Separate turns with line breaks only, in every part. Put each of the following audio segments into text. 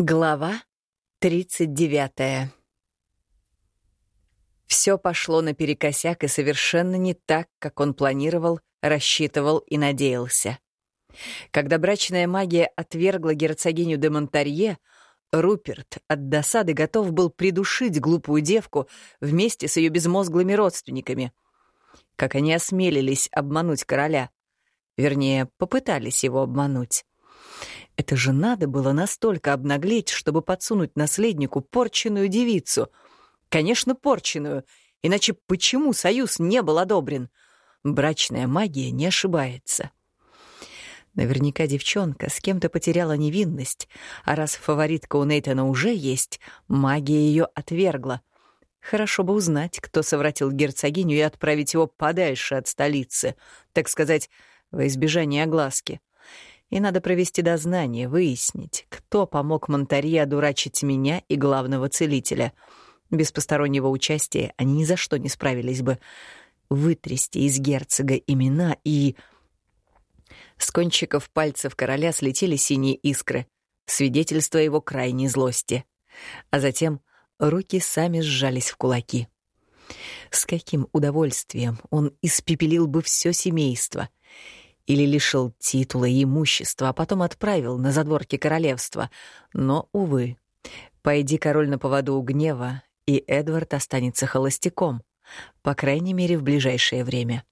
Глава 39 Все пошло наперекосяк и совершенно не так, как он планировал, рассчитывал и надеялся. Когда брачная магия отвергла герцогиню де Монтарье, Руперт от досады готов был придушить глупую девку вместе с ее безмозглыми родственниками. Как они осмелились обмануть короля. Вернее, попытались его обмануть. Это же надо было настолько обнаглеть, чтобы подсунуть наследнику порченную девицу. Конечно, порченную. Иначе почему союз не был одобрен? Брачная магия не ошибается. Наверняка девчонка с кем-то потеряла невинность, а раз фаворитка у Нейтана уже есть, магия ее отвергла. Хорошо бы узнать, кто совратил герцогиню и отправить его подальше от столицы, так сказать, во избежание огласки. И надо провести дознание, выяснить, кто помог Монтарье одурачить меня и главного целителя. Без постороннего участия они ни за что не справились бы. Вытрясти из герцога имена и... С кончиков пальцев короля слетели синие искры, свидетельство его крайней злости. А затем руки сами сжались в кулаки. С каким удовольствием он испепелил бы все семейство — или лишил титула и имущества, а потом отправил на задворки королевства. Но, увы, пойди король на поводу у гнева, и Эдвард останется холостяком, по крайней мере, в ближайшее время.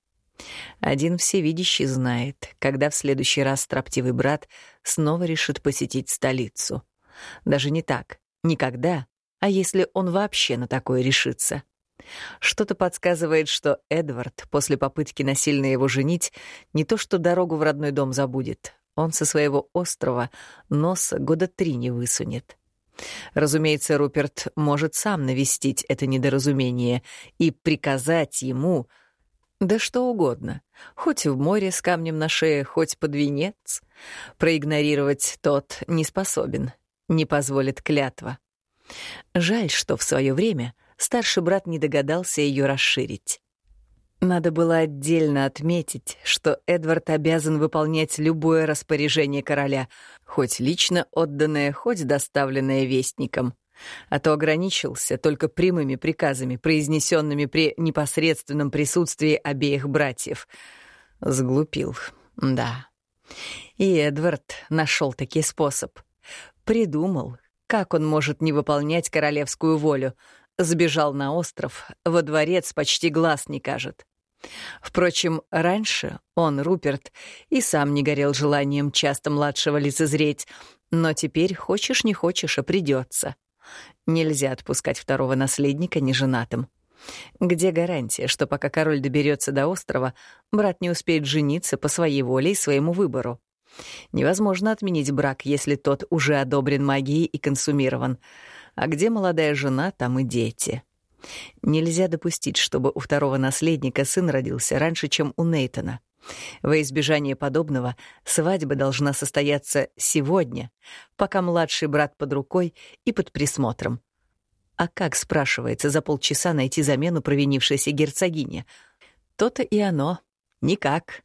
Один всевидящий знает, когда в следующий раз строптивый брат снова решит посетить столицу. Даже не так, никогда, а если он вообще на такое решится. Что-то подсказывает, что Эдвард после попытки насильно его женить не то что дорогу в родной дом забудет, он со своего острова носа года три не высунет. Разумеется, Руперт может сам навестить это недоразумение и приказать ему да что угодно, хоть в море с камнем на шее, хоть под венец. Проигнорировать тот не способен, не позволит клятва. Жаль, что в свое время — старший брат не догадался ее расширить. Надо было отдельно отметить, что Эдвард обязан выполнять любое распоряжение короля, хоть лично отданное, хоть доставленное вестником, а то ограничился только прямыми приказами, произнесенными при непосредственном присутствии обеих братьев. Сглупил, да. И Эдвард нашел таки способ. Придумал, как он может не выполнять королевскую волю, Сбежал на остров, во дворец почти глаз не кажет. Впрочем, раньше он, Руперт, и сам не горел желанием часто младшего лицезреть, но теперь, хочешь не хочешь, а придется. Нельзя отпускать второго наследника неженатым. Где гарантия, что пока король доберется до острова, брат не успеет жениться по своей воле и своему выбору? Невозможно отменить брак, если тот уже одобрен магией и консумирован — а где молодая жена, там и дети. Нельзя допустить, чтобы у второго наследника сын родился раньше, чем у Нейтона. Во избежание подобного свадьба должна состояться сегодня, пока младший брат под рукой и под присмотром. А как, спрашивается, за полчаса найти замену провинившейся герцогине? То-то и оно. Никак.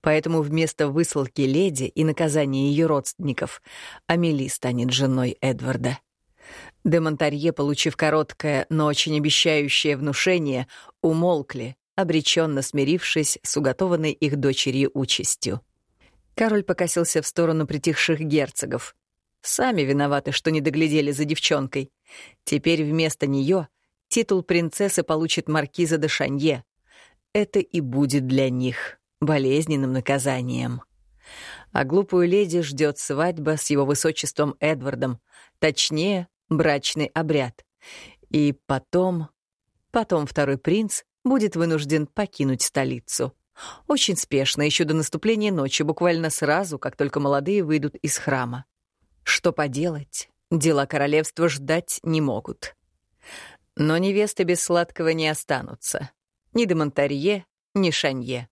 Поэтому вместо высылки леди и наказания ее родственников Амели станет женой Эдварда. Де Монтарье, получив короткое, но очень обещающее внушение, умолкли, обреченно смирившись с уготованной их дочерью участью. Король покосился в сторону притихших герцогов. Сами виноваты, что не доглядели за девчонкой. Теперь вместо нее титул принцессы получит маркиза де Шанье. Это и будет для них болезненным наказанием. А глупую леди ждет свадьба с его высочеством Эдвардом, точнее, брачный обряд. И потом... Потом второй принц будет вынужден покинуть столицу. Очень спешно, еще до наступления ночи, буквально сразу, как только молодые выйдут из храма. Что поделать? Дела королевства ждать не могут. Но невесты без сладкого не останутся. Ни де Монтарье, ни Шанье.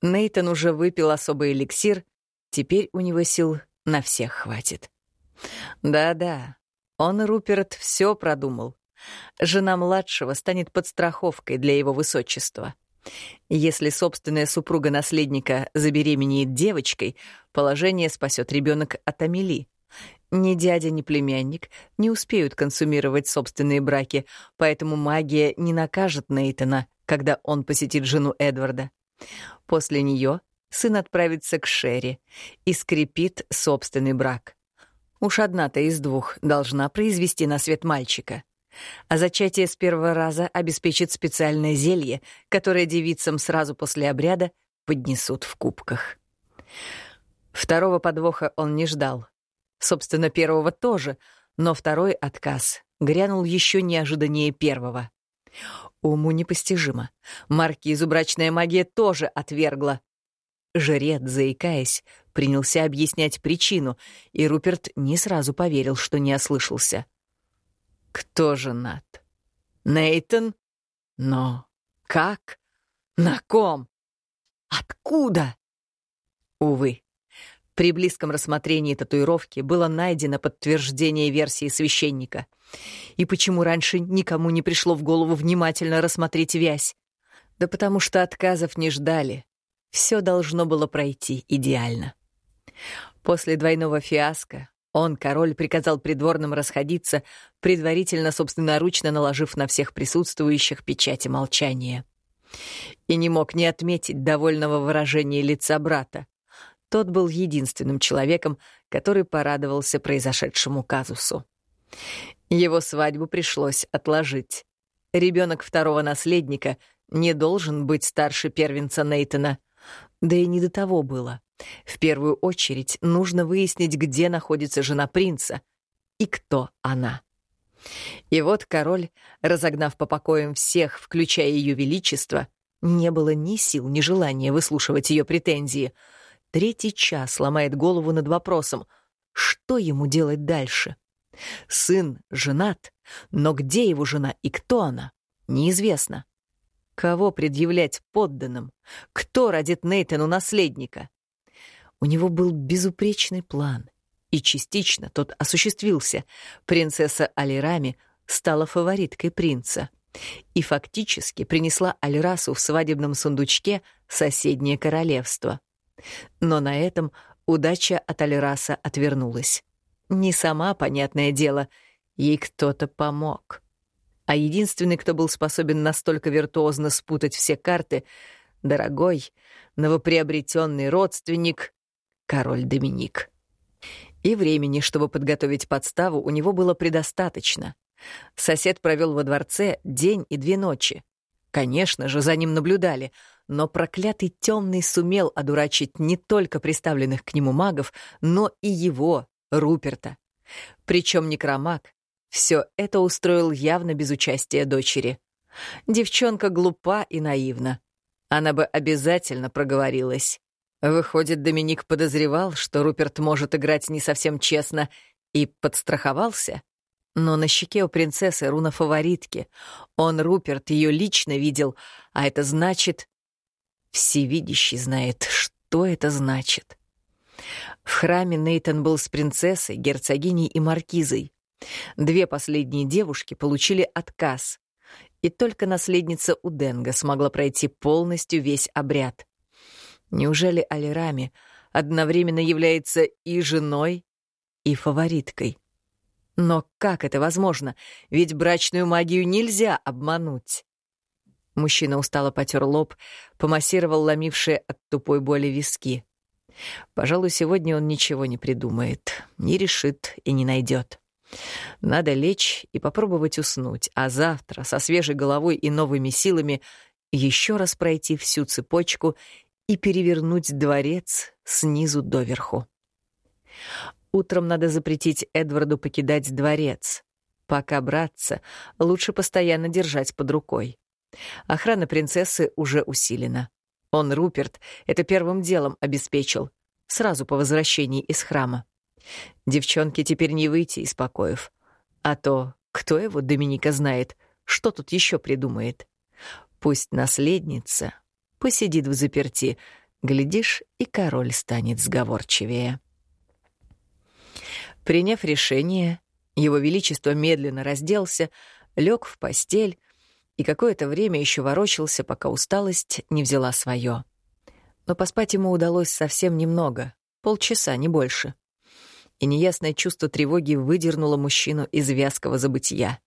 Нейтан уже выпил особый эликсир, теперь у него сил на всех хватит. Да-да, он, Руперт, все продумал. Жена младшего станет подстраховкой для его высочества. Если собственная супруга наследника забеременеет девочкой, положение спасет ребенок от Амели. Ни дядя, ни племянник не успеют консумировать собственные браки, поэтому магия не накажет Нейтана, когда он посетит жену Эдварда. После нее сын отправится к Шерри и скрепит собственный брак. Уж одна-то из двух должна произвести на свет мальчика. А зачатие с первого раза обеспечит специальное зелье, которое девицам сразу после обряда поднесут в кубках. Второго подвоха он не ждал. Собственно, первого тоже, но второй отказ грянул еще неожиданнее первого. Уму непостижимо. Маркизу брачная магия тоже отвергла. Жрец, заикаясь, принялся объяснять причину, и Руперт не сразу поверил, что не ослышался. «Кто женат? Нейтон? Но как? На ком? Откуда?» Увы, при близком рассмотрении татуировки было найдено подтверждение версии священника. И почему раньше никому не пришло в голову внимательно рассмотреть вязь? Да потому что отказов не ждали. Все должно было пройти идеально. После двойного фиаско он, король, приказал придворным расходиться, предварительно собственноручно наложив на всех присутствующих печати молчания. И не мог не отметить довольного выражения лица брата. Тот был единственным человеком, который порадовался произошедшему казусу. Его свадьбу пришлось отложить. Ребенок второго наследника не должен быть старше первенца Нейтона. Да и не до того было. В первую очередь нужно выяснить, где находится жена принца и кто она. И вот король, разогнав по покоям всех, включая ее величество, не было ни сил, ни желания выслушивать ее претензии. Третий час ломает голову над вопросом, что ему делать дальше. Сын женат, но где его жена и кто она, неизвестно. Кого предъявлять подданным? Кто родит Нейтану наследника? У него был безупречный план, и частично тот осуществился. Принцесса Алирами стала фавориткой принца и фактически принесла Альрасу в свадебном сундучке соседнее королевство. Но на этом удача от Альраса отвернулась. Не сама, понятное дело, ей кто-то помог а единственный, кто был способен настолько виртуозно спутать все карты, дорогой, новоприобретенный родственник, король Доминик. И времени, чтобы подготовить подставу, у него было предостаточно. Сосед провел во дворце день и две ночи. Конечно же, за ним наблюдали, но проклятый темный сумел одурачить не только приставленных к нему магов, но и его, Руперта. Причем некромаг все это устроил явно без участия дочери. Девчонка глупа и наивна. Она бы обязательно проговорилась. Выходит, Доминик подозревал, что Руперт может играть не совсем честно, и подстраховался? Но на щеке у принцессы руна фаворитки. Он, Руперт, ее лично видел, а это значит... Всевидящий знает, что это значит. В храме Нейтан был с принцессой, герцогиней и маркизой. Две последние девушки получили отказ, и только наследница Уденга смогла пройти полностью весь обряд. Неужели Алирами одновременно является и женой, и фавориткой? Но как это возможно? Ведь брачную магию нельзя обмануть. Мужчина устало потер лоб, помассировал ломившие от тупой боли виски. Пожалуй, сегодня он ничего не придумает, не решит и не найдет. Надо лечь и попробовать уснуть, а завтра со свежей головой и новыми силами еще раз пройти всю цепочку и перевернуть дворец снизу доверху. Утром надо запретить Эдварду покидать дворец. Пока браться, лучше постоянно держать под рукой. Охрана принцессы уже усилена. Он, Руперт, это первым делом обеспечил, сразу по возвращении из храма. Девчонке теперь не выйти из покоев. А то, кто его, Доминика, знает, что тут еще придумает. Пусть наследница посидит в заперти, глядишь, и король станет сговорчивее. Приняв решение, его величество медленно разделся, лег в постель и какое-то время еще ворочался, пока усталость не взяла свое. Но поспать ему удалось совсем немного, полчаса, не больше. и неясное чувство тревоги выдернуло мужчину из вязкого забытия.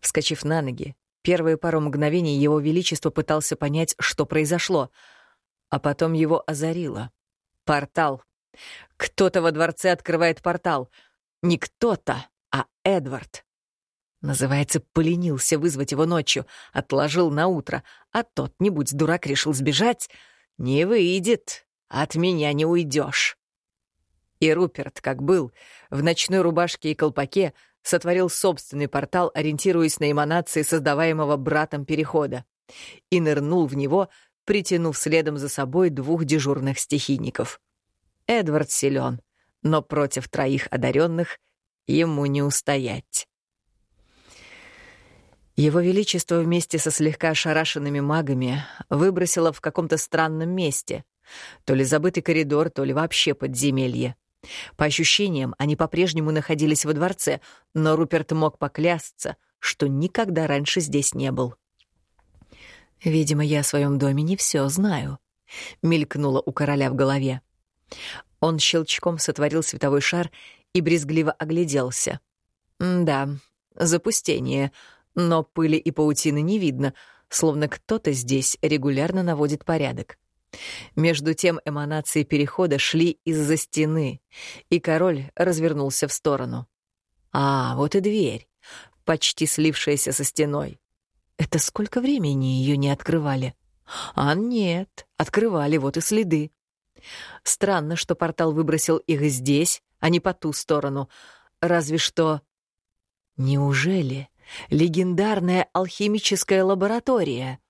Вскочив на ноги, первые пару мгновений его величество пытался понять, что произошло, а потом его озарило. Портал. Кто-то во дворце открывает портал. Не кто-то, а Эдвард. Называется, поленился вызвать его ночью, отложил на утро, а тот, не будь дурак, решил сбежать. Не выйдет, от меня не уйдешь. И Руперт, как был, в ночной рубашке и колпаке, сотворил собственный портал, ориентируясь на эманации создаваемого братом перехода, и нырнул в него, притянув следом за собой двух дежурных стихийников. Эдвард силен, но против троих одаренных ему не устоять. Его Величество вместе со слегка ошарашенными магами выбросило в каком-то странном месте. То ли забытый коридор, то ли вообще подземелье. По ощущениям, они по-прежнему находились во дворце, но Руперт мог поклясться, что никогда раньше здесь не был. «Видимо, я о своем доме не все знаю», — мелькнуло у короля в голове. Он щелчком сотворил световой шар и брезгливо огляделся. «Да, запустение, но пыли и паутины не видно, словно кто-то здесь регулярно наводит порядок. Между тем эманации перехода шли из-за стены, и король развернулся в сторону. А, вот и дверь, почти слившаяся со стеной. Это сколько времени ее не открывали? А нет, открывали, вот и следы. Странно, что портал выбросил их здесь, а не по ту сторону. Разве что... Неужели легендарная алхимическая лаборатория?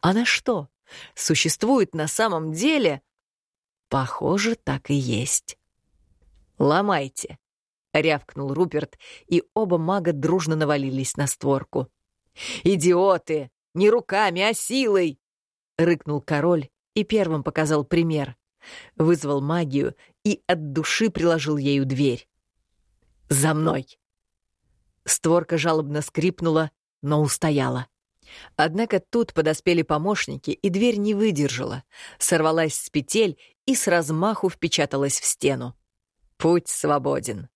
Она что, существует на самом деле? Похоже, так и есть. «Ломайте!» — рявкнул Руперт, и оба мага дружно навалились на створку. «Идиоты! Не руками, а силой!» — рыкнул король и первым показал пример. Вызвал магию и от души приложил ею дверь. «За мной!» Створка жалобно скрипнула, но устояла. Однако тут подоспели помощники, и дверь не выдержала, сорвалась с петель и с размаху впечаталась в стену. Путь свободен.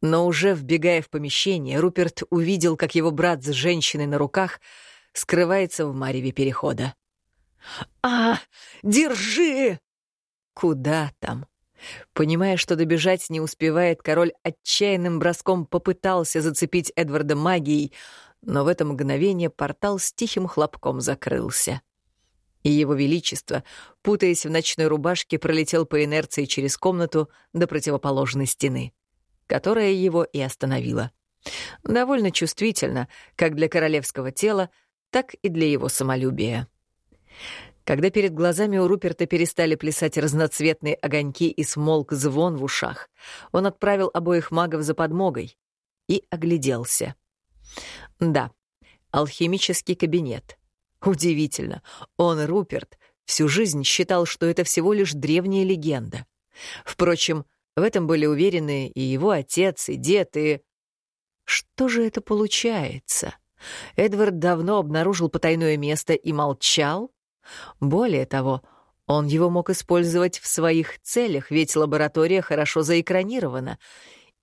Но уже вбегая в помещение, Руперт увидел, как его брат с женщиной на руках скрывается в мареве перехода. «А, держи!» Куда там? Понимая, что добежать не успевает, король отчаянным броском попытался зацепить Эдварда магией, но в это мгновение портал с тихим хлопком закрылся. И его величество, путаясь в ночной рубашке, пролетел по инерции через комнату до противоположной стены, которая его и остановила. Довольно чувствительно, как для королевского тела, так и для его самолюбия. Когда перед глазами у Руперта перестали плясать разноцветные огоньки и смолк звон в ушах, он отправил обоих магов за подмогой и огляделся. Да, алхимический кабинет. Удивительно, он, Руперт, всю жизнь считал, что это всего лишь древняя легенда. Впрочем, в этом были уверены и его отец, и дед, и... Что же это получается? Эдвард давно обнаружил потайное место и молчал? Более того, он его мог использовать в своих целях, ведь лаборатория хорошо заэкранирована,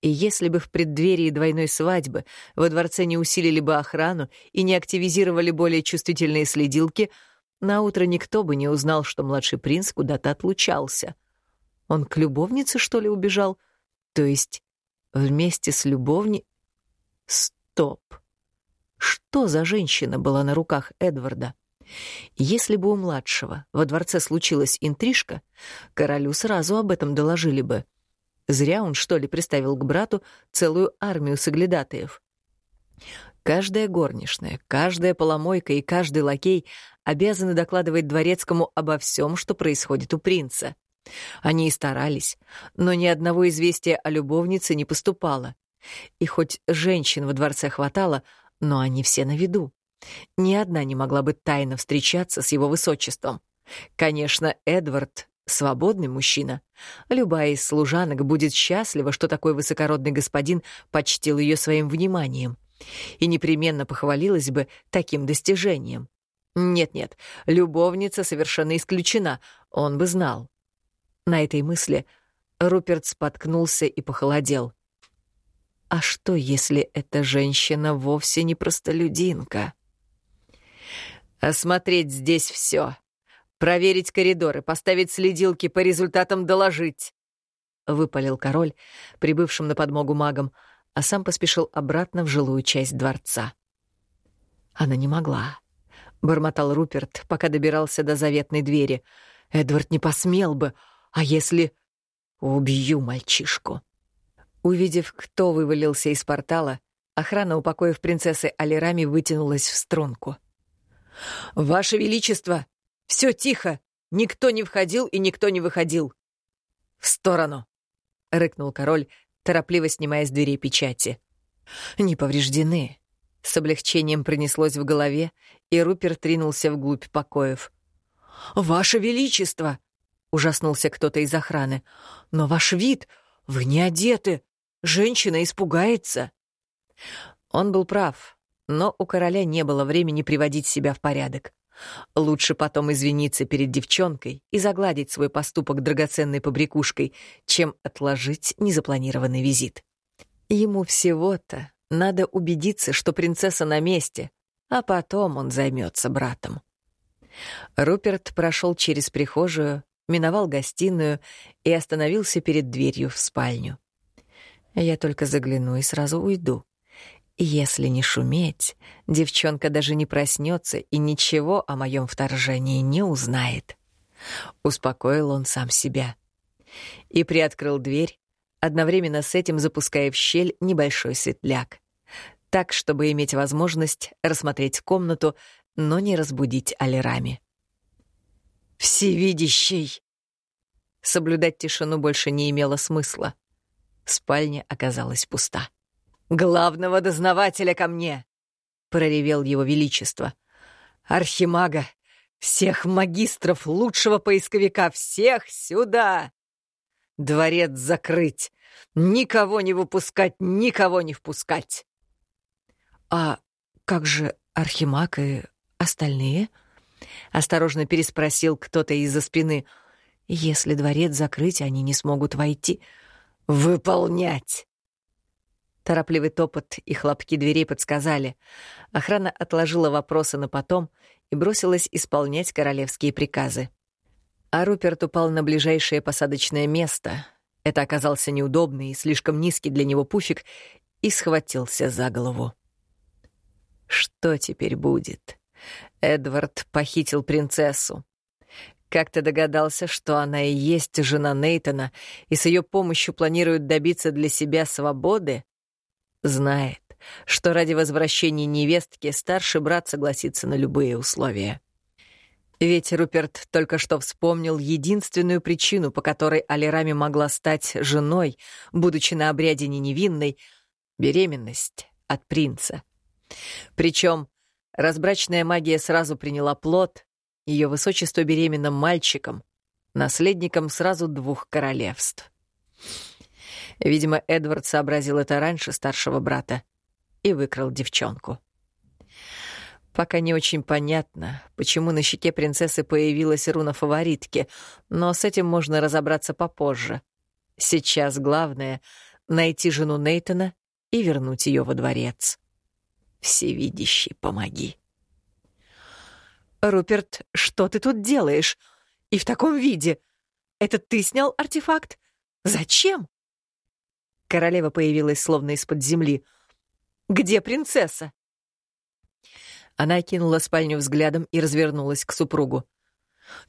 и если бы в преддверии двойной свадьбы во дворце не усилили бы охрану и не активизировали более чувствительные следилки, на утро никто бы не узнал, что младший принц куда-то отлучался. Он к любовнице, что ли, убежал? То есть вместе с любовни... Стоп. Что за женщина была на руках Эдварда? Если бы у младшего во дворце случилась интрижка, королю сразу об этом доложили бы. Зря он, что ли, приставил к брату целую армию соглядатаев. Каждая горничная, каждая поломойка и каждый лакей обязаны докладывать дворецкому обо всем, что происходит у принца. Они и старались, но ни одного известия о любовнице не поступало. И хоть женщин во дворце хватало, но они все на виду. Ни одна не могла бы тайно встречаться с его высочеством. Конечно, Эдвард Свободный мужчина. Любая из служанок будет счастлива, что такой высокородный господин почтил ее своим вниманием. И непременно похвалилась бы таким достижением. Нет-нет, любовница совершенно исключена, он бы знал. На этой мысли Руперт споткнулся и похолодел. А что, если эта женщина вовсе не простолюдинка? Осмотреть здесь все, проверить коридоры, поставить следилки, по результатам доложить. Выпалил король, прибывшим на подмогу магам, а сам поспешил обратно в жилую часть дворца. Она не могла. Бормотал Руперт, пока добирался до заветной двери. Эдвард не посмел бы. А если... Убью мальчишку. Увидев, кто вывалился из портала, охрана, упокоив принцессы Алирами, вытянулась в струнку. «Ваше Величество! Все тихо! Никто не входил и никто не выходил!» «В сторону!» — рыкнул король, торопливо снимая с дверей печати. «Не повреждены!» С облегчением пронеслось в голове, и Руперт ринулся вглубь покоев. «Ваше Величество!» — ужаснулся кто-то из охраны. «Но ваш вид! Вы не одеты! Женщина испугается!» Он был прав, но у короля не было времени приводить себя в порядок. Лучше потом извиниться перед девчонкой и загладить свой поступок драгоценной побрякушкой, чем отложить незапланированный визит. Ему всего-то надо убедиться, что принцесса на месте, а потом он займется братом. Руперт прошел через прихожую, миновал гостиную и остановился перед дверью в спальню. Я только загляну и сразу уйду. Если не шуметь, девчонка даже не проснется и ничего о моем вторжении не узнает. Успокоил он сам себя. И приоткрыл дверь, одновременно с этим запуская в щель небольшой светляк. Так, чтобы иметь возможность рассмотреть комнату, но не разбудить Алирами. «Всевидящий!» Соблюдать тишину больше не имело смысла. Спальня оказалась пуста. «Главного дознавателя ко мне!» — проревел его величество. «Архимага! Всех магистров, лучшего поисковика, всех сюда! Дворец закрыть! Никого не выпускать, никого не впускать!» «А как же Архимаг и остальные?» — осторожно переспросил кто-то из-за спины. «Если дворец закрыть, они не смогут войти». «Выполнять!» Торопливый топот и хлопки дверей подсказали. Охрана отложила вопросы на потом и бросилась исполнять королевские приказы. А Руперт упал на ближайшее посадочное место. Это оказался неудобный и слишком низкий для него пуфик и схватился за голову. Что теперь будет? Эдвард похитил принцессу. Как ты догадался, что она и есть жена Нейтона, и с ее помощью планирует добиться для себя свободы? Знает, что ради возвращения невестки старший брат согласится на любые условия. Ведь Руперт только что вспомнил единственную причину, по которой Алирами могла стать женой, будучи на обряде не невинной — беременность от принца. Причем разбрачная магия сразу приняла плод, ее высочество беременным мальчиком, наследником сразу двух королевств. Видимо, Эдвард сообразил это раньше старшего брата и выкрал девчонку. Пока не очень понятно, почему на щеке принцессы появилась руна фаворитки, но с этим можно разобраться попозже. Сейчас главное — найти жену Нейтона и вернуть ее во дворец. Всевидящий, помоги. «Руперт, что ты тут делаешь? И в таком виде? Это ты снял артефакт? Зачем?» Королева появилась словно из-под земли. «Где принцесса?» Она окинула спальню взглядом и развернулась к супругу.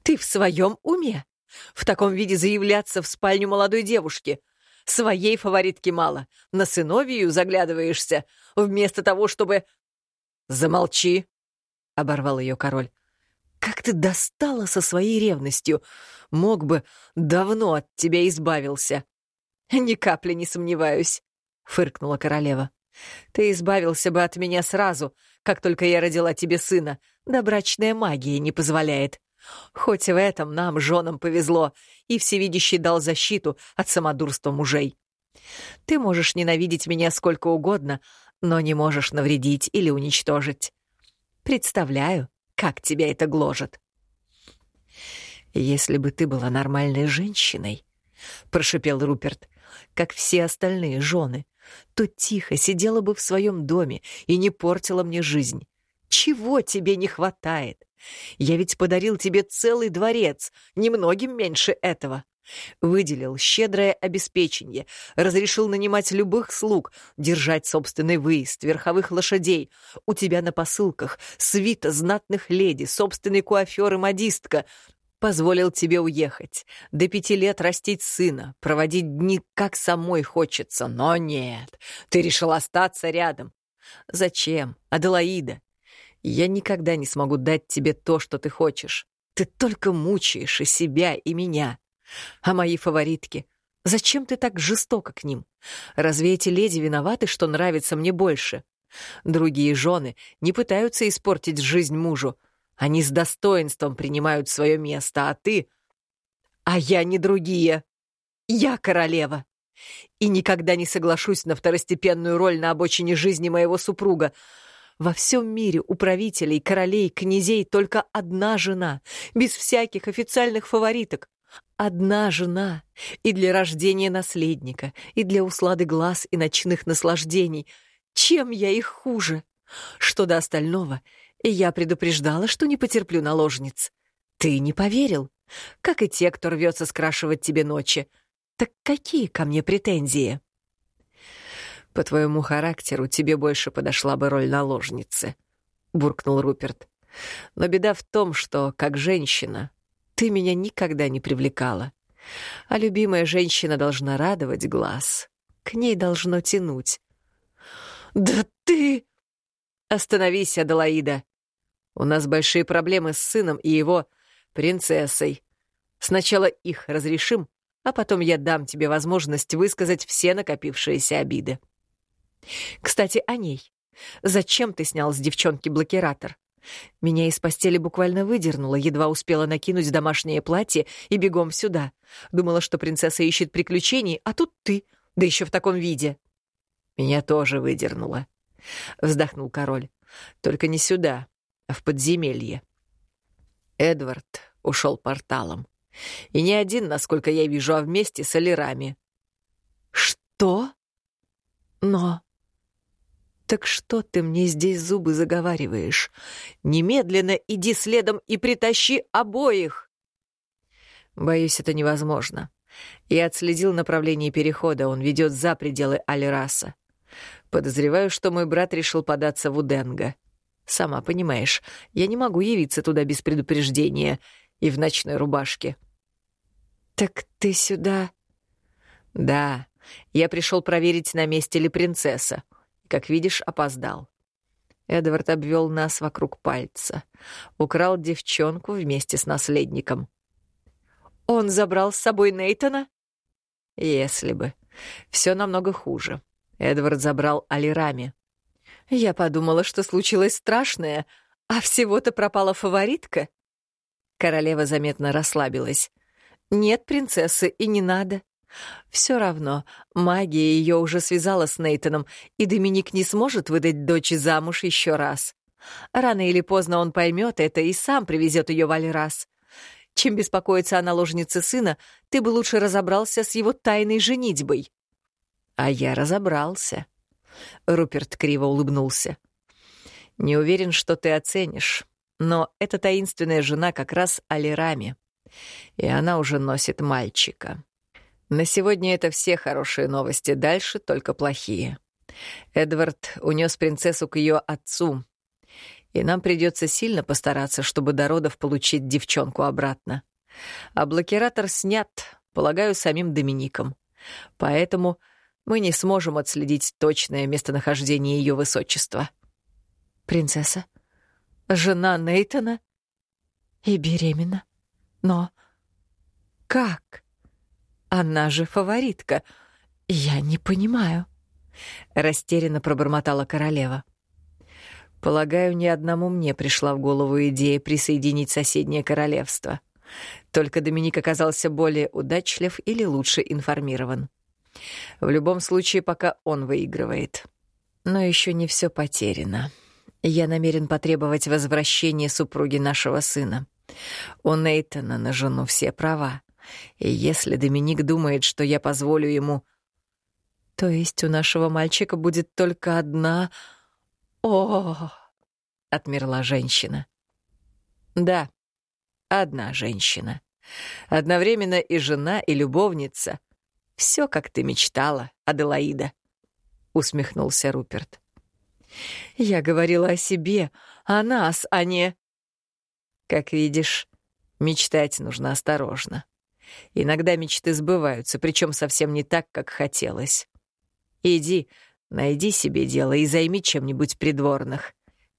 «Ты в своем уме? В таком виде заявляться в спальню молодой девушки? Своей фаворитки мало. На сыновью заглядываешься, вместо того, чтобы...» «Замолчи!» — оборвал ее король. «Как ты достала со своей ревностью! Мог бы, давно от тебя избавился!» «Ни капли не сомневаюсь», — фыркнула королева. «Ты избавился бы от меня сразу, как только я родила тебе сына, да брачная магия не позволяет. Хоть в этом нам, женам, повезло, и Всевидящий дал защиту от самодурства мужей. Ты можешь ненавидеть меня сколько угодно, но не можешь навредить или уничтожить. Представляю, как тебя это гложет. Если бы ты была нормальной женщиной, — прошипел Руперт, — «как все остальные жены, то тихо сидела бы в своем доме и не портила мне жизнь. Чего тебе не хватает? Я ведь подарил тебе целый дворец, немногим меньше этого. Выделил щедрое обеспечение, разрешил нанимать любых слуг, держать собственный выезд, верховых лошадей. У тебя на посылках свита знатных леди, собственный куафер и модистка. Позволил тебе уехать, до пяти лет растить сына, проводить дни, как самой хочется. Но нет, ты решил остаться рядом. Зачем, Аделаида? Я никогда не смогу дать тебе то, что ты хочешь. Ты только мучаешь и себя, и меня. А мои фаворитки? Зачем ты так жестоко к ним? Разве эти леди виноваты, что нравится мне больше? Другие жены не пытаются испортить жизнь мужу. Они с достоинством принимают свое место, а ты... А я не другие. Я королева. И никогда не соглашусь на второстепенную роль на обочине жизни моего супруга. Во всем мире у правителей, королей, князей только одна жена, без всяких официальных фавориток. Одна жена и для рождения наследника, и для услады глаз и ночных наслаждений. Чем я их хуже? Что до остального, я предупреждала, что не потерплю наложниц. Ты не поверил, как и те, кто рвется скрашивать тебе ночи. Так какие ко мне претензии? По твоему характеру тебе больше подошла бы роль наложницы, буркнул Руперт. Но беда в том, что, как женщина, ты меня никогда не привлекала. А любимая женщина должна радовать глаз. К ней должно тянуть. «Да ты...» «Остановись, Аделаида. У нас большие проблемы с сыном и его принцессой. Сначала их разрешим, а потом я дам тебе возможность высказать все накопившиеся обиды. Кстати, о ней. Зачем ты снял с девчонки блокиратор? Меня из постели буквально выдернуло, едва успела накинуть домашнее платье и бегом сюда. Думала, что принцесса ищет приключений, а тут ты, да еще в таком виде. Меня тоже выдернуло. Вздохнул король. Только не сюда, в подземелье. Эдвард ушел порталом. И не один, насколько я вижу, а вместе с Алирами. Что? Но... «Так что ты мне здесь зубы заговариваешь? Немедленно иди следом и притащи обоих!» Боюсь, это невозможно. Я отследил направление перехода, он ведет за пределы Алираса. Подозреваю, что мой брат решил податься в Уденга. Сама понимаешь, я не могу явиться туда без предупреждения и в ночной рубашке. «Так ты сюда...» «Да, я пришел проверить, на месте ли принцесса. Как видишь, опоздал. Эдвард обвел нас вокруг пальца. Украл девчонку вместе с наследником. «Он забрал с собой Нейтона?» «Если бы. Все намного хуже. Эдвард забрал Алирами. Я подумала, что случилось страшное, а всего-то пропала фаворитка». Королева заметно расслабилась. «Нет принцессы, и не надо. Все равно, магия ее уже связала с Нейтоном, и Доминик не сможет выдать дочь замуж еще раз. Рано или поздно он поймет это и сам привезет ее в Альрас. Чем беспокоиться о наложнице сына, ты бы лучше разобрался с его тайной женитьбой. А я разобрался. Руперт криво улыбнулся. Не уверен, что ты оценишь, но эта таинственная жена как раз Алирами, и она уже носит мальчика. На сегодня это все хорошие новости, дальше только плохие. Эдвард унес принцессу к ее отцу, и нам придется сильно постараться, чтобы до родов получить девчонку обратно. А блокиратор снят, полагаю, самим Домиником. Поэтому мы не сможем отследить точное местонахождение ее высочества. Принцесса? Жена Нейтона? И беременна? Но как? Она же фаворитка. Я не понимаю. Растерянно пробормотала королева. Полагаю, ни одному мне пришла в голову идея присоединить соседнее королевство. Только Доминик оказался более удачлив или лучше информирован. В любом случае, пока он выигрывает. Но еще не все потеряно. Я намерен потребовать возвращения супруги нашего сына. У Нейтана на жену все права. И если Доминик думает, что я позволю ему... То есть у нашего мальчика будет только одна... О! отмерла женщина. Да, одна женщина. Одновременно и жена, и любовница. Все, как ты мечтала, Аделаида, усмехнулся Руперт. Я говорила о себе, о нас, а не... Как видишь, мечтать нужно осторожно. Иногда мечты сбываются, причем совсем не так, как хотелось. Иди, найди себе дело и займи чем-нибудь придворных.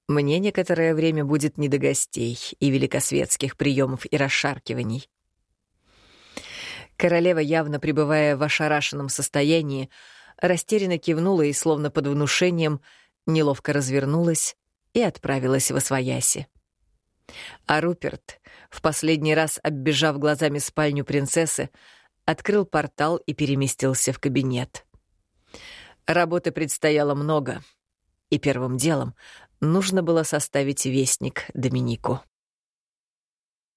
Мне некоторое время будет не до гостей и великосветских приемов и расшаркиваний. Королева, явно пребывая в ошарашенном состоянии, растерянно кивнула и, словно под внушением, неловко развернулась и отправилась в Освояси. А Руперт, в последний раз оббежав глазами спальню принцессы, открыл портал и переместился в кабинет. Работы предстояло много, и первым делом нужно было составить вестник Доминику.